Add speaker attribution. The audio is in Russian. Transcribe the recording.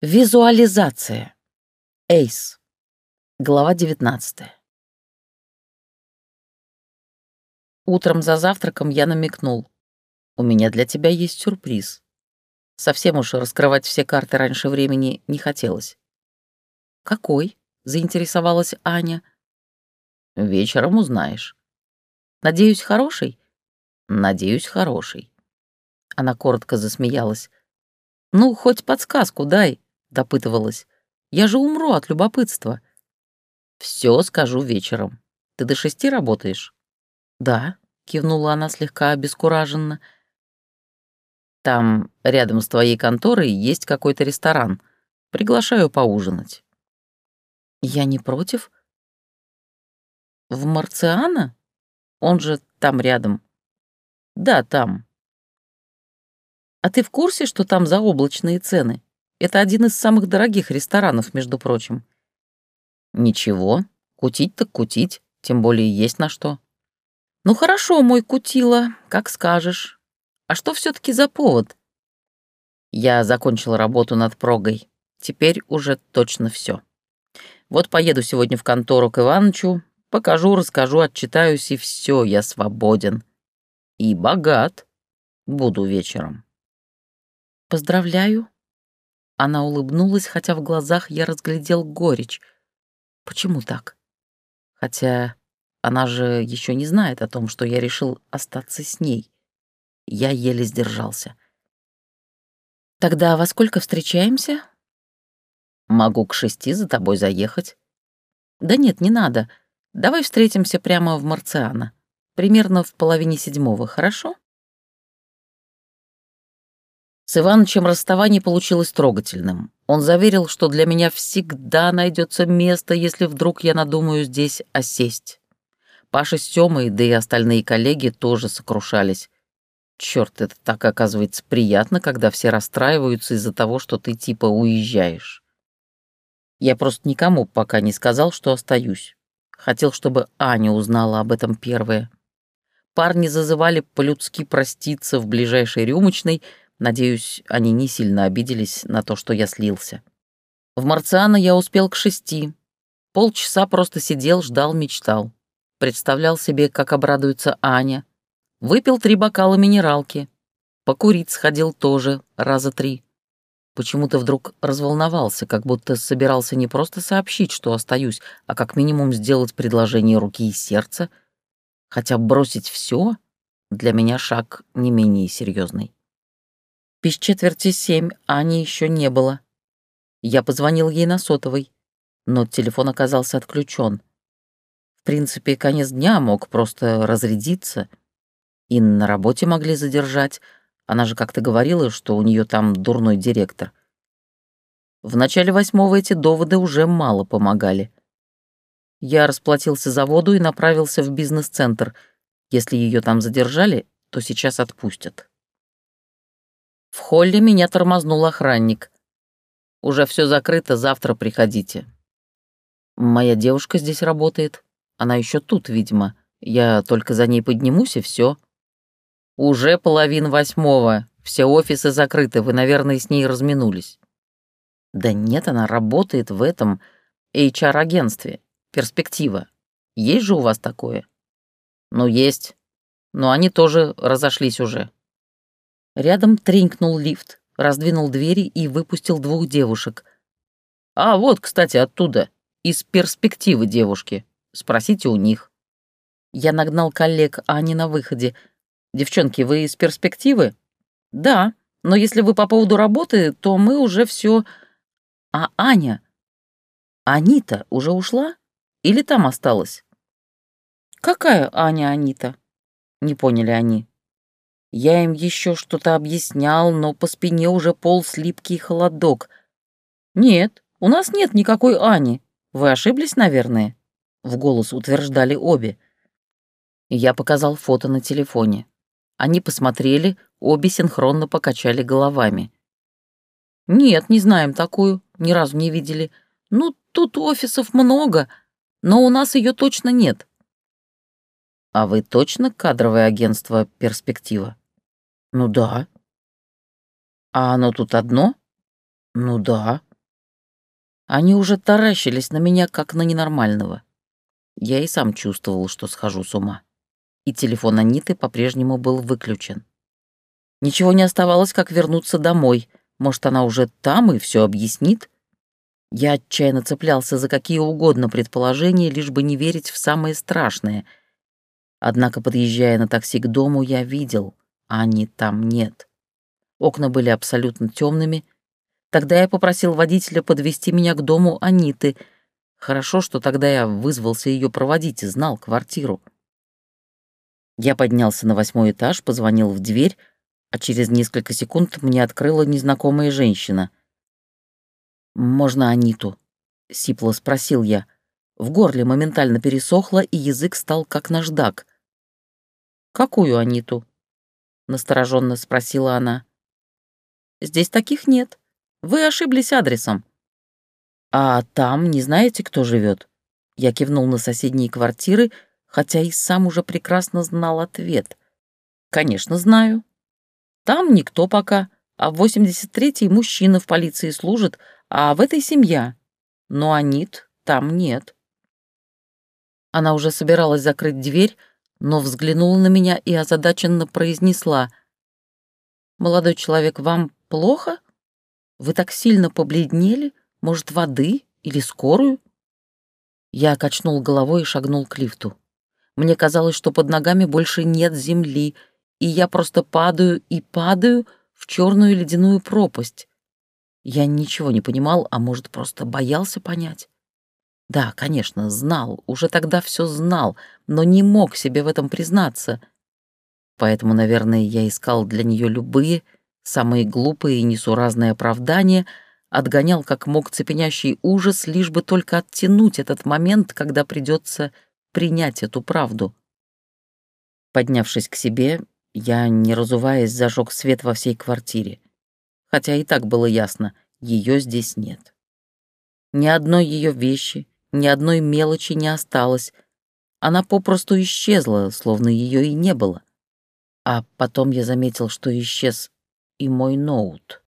Speaker 1: Визуализация. Эйс. Глава 19. Утром за завтраком я намекнул. У меня для тебя есть сюрприз. Совсем уж раскрывать все карты раньше времени не хотелось. «Какой?» — заинтересовалась Аня. «Вечером узнаешь». «Надеюсь, хороший?» «Надеюсь, хороший». Она коротко засмеялась. «Ну, хоть подсказку дай», — допытывалась. «Я же умру от любопытства». «Все скажу вечером. Ты до шести работаешь?» «Да», — кивнула она слегка обескураженно. «Там, рядом с твоей конторой, есть какой-то ресторан. Приглашаю поужинать». «Я не против?» «В Марциана? Он же там рядом». «Да, там». «А ты в курсе, что там заоблачные цены?» Это один из самых дорогих ресторанов, между прочим. Ничего, кутить так кутить, тем более есть на что. Ну хорошо, мой кутила, как скажешь. А что все таки за повод? Я закончил работу над прогой. Теперь уже точно все. Вот поеду сегодня в контору к Иванычу, покажу, расскажу, отчитаюсь, и все, я свободен. И богат буду вечером. Поздравляю, она улыбнулась, хотя в глазах я разглядел горечь. Почему так? Хотя она же еще не знает о том, что я решил остаться с ней. Я еле сдержался. «Тогда во сколько встречаемся?» «Могу к шести за тобой заехать». «Да нет, не надо. Давай встретимся прямо в Марциана. Примерно в половине седьмого, хорошо?» С Иванычем расставание получилось трогательным. Он заверил, что для меня всегда найдется место, если вдруг я надумаю здесь осесть. Паша с Тёмой, да и остальные коллеги тоже сокрушались. Черт, это так, оказывается, приятно, когда все расстраиваются из-за того, что ты типа уезжаешь. Я просто никому пока не сказал, что остаюсь. Хотел, чтобы Аня узнала об этом первая. Парни зазывали по-людски проститься в ближайшей рюмочной, Надеюсь, они не сильно обиделись на то, что я слился. В Марциана я успел к шести. Полчаса просто сидел, ждал, мечтал. Представлял себе, как обрадуется Аня. Выпил три бокала минералки. Покурить сходил тоже раза три. Почему-то вдруг разволновался, как будто собирался не просто сообщить, что остаюсь, а как минимум сделать предложение руки и сердца. Хотя бросить все для меня шаг не менее серьезный. Без четверти семь Ани еще не было. Я позвонил ей на сотовый, но телефон оказался отключен. В принципе, конец дня мог просто разрядиться. И на работе могли задержать. Она же как-то говорила, что у нее там дурной директор. В начале восьмого эти доводы уже мало помогали. Я расплатился за воду и направился в бизнес-центр. Если ее там задержали, то сейчас отпустят. В холле меня тормознул охранник. «Уже все закрыто, завтра приходите». «Моя девушка здесь работает. Она еще тут, видимо. Я только за ней поднимусь, и все. «Уже половин восьмого. Все офисы закрыты. Вы, наверное, с ней разминулись». «Да нет, она работает в этом HR-агентстве. Перспектива. Есть же у вас такое?» «Ну, есть. Но они тоже разошлись уже». Рядом тренькнул лифт, раздвинул двери и выпустил двух девушек. «А вот, кстати, оттуда, из перспективы девушки. Спросите у них». Я нагнал коллег Ани на выходе. «Девчонки, вы из перспективы?» «Да, но если вы по поводу работы, то мы уже все. А Аня? Анита уже ушла? Или там осталась?» «Какая Аня Анита?» — не поняли они. Я им еще что-то объяснял, но по спине уже полз липкий холодок. «Нет, у нас нет никакой Ани. Вы ошиблись, наверное?» — в голос утверждали обе. Я показал фото на телефоне. Они посмотрели, обе синхронно покачали головами. «Нет, не знаем такую, ни разу не видели. Ну, тут офисов много, но у нас ее точно нет». «А вы точно кадровое агентство «Перспектива»?» «Ну да». «А оно тут одно?» «Ну да». Они уже таращились на меня, как на ненормального. Я и сам чувствовал, что схожу с ума. И телефон Аниты по-прежнему был выключен. Ничего не оставалось, как вернуться домой. Может, она уже там и все объяснит? Я отчаянно цеплялся за какие угодно предположения, лишь бы не верить в самое страшное. Однако, подъезжая на такси к дому, я видел, Ани там нет. Окна были абсолютно темными, Тогда я попросил водителя подвести меня к дому Аниты. Хорошо, что тогда я вызвался ее проводить и знал квартиру. Я поднялся на восьмой этаж, позвонил в дверь, а через несколько секунд мне открыла незнакомая женщина. «Можно Аниту?» — сипло спросил я. В горле моментально пересохло, и язык стал как наждак. «Какую Аниту?» — настороженно спросила она. «Здесь таких нет. Вы ошиблись адресом». «А там не знаете, кто живет? Я кивнул на соседние квартиры, хотя и сам уже прекрасно знал ответ. «Конечно, знаю. Там никто пока, а в 83-й мужчина в полиции служит, а в этой семья. Но Анит там нет». Она уже собиралась закрыть дверь, но взглянула на меня и озадаченно произнесла. «Молодой человек, вам плохо?» Вы так сильно побледнели? Может, воды или скорую?» Я качнул головой и шагнул к лифту. Мне казалось, что под ногами больше нет земли, и я просто падаю и падаю в черную ледяную пропасть. Я ничего не понимал, а может, просто боялся понять. Да, конечно, знал, уже тогда все знал, но не мог себе в этом признаться. Поэтому, наверное, я искал для нее любые самые глупые и несуразные оправдания, отгонял как мог цепенящий ужас, лишь бы только оттянуть этот момент, когда придется принять эту правду. Поднявшись к себе, я, не разуваясь, зажег свет во всей квартире. Хотя и так было ясно, ее здесь нет. Ни одной ее вещи, ни одной мелочи не осталось. Она попросту исчезла, словно ее и не было. А потом я заметил, что исчез и мой ноут.